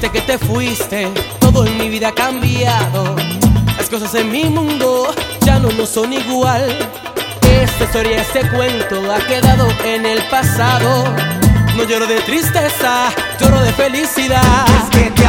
Desde que te fuiste, todo en mi vida ha cambiado. Las cosas en mi mundo ya no, no son igual. Esta historia, este cuento ha quedado en el pasado. No lloro de tristeza, lloro de felicidad. Es que te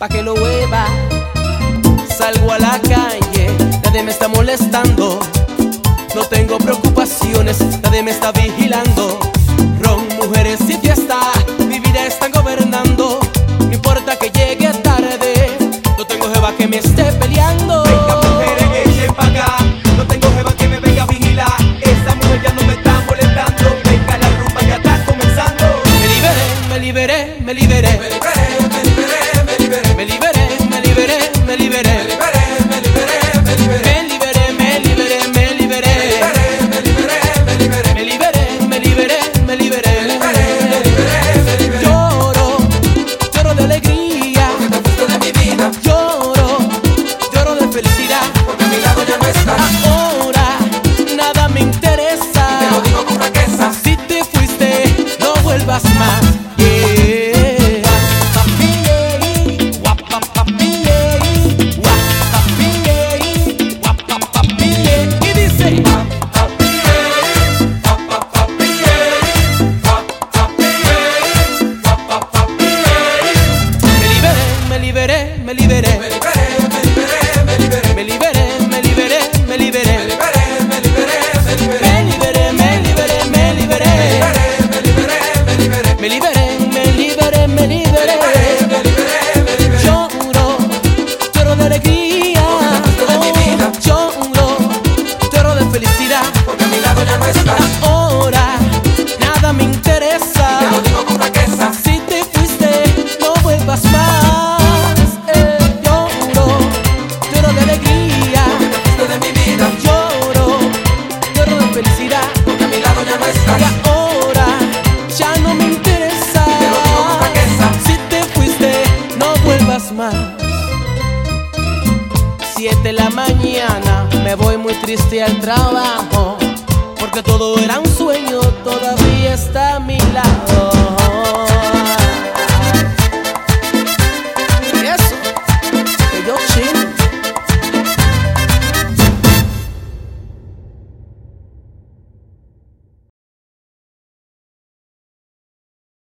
Pa' que lo hueva, salgo a la calle, nadie me está molestando. No tengo preocupaciones, nadie me está vigilando. Ron, mujeres y fiesta, mi vida están gobernando. No importa que llegue tarde, no tengo jeva que me esté peleando. Me liberé, me liberé, me liberé. Me liberé, me liberé, me liberé. Me liberé, me liberé, me liberé. Me liberé, me liberé, me liberé. Lloro, lloro de alegría. Oh, lloro, lloro de felicidad. Porque a mi lado ya no estás. Siete de la mañana, me voy muy triste al trabajo. Porque todo era un sueño, todavía está a mi lado.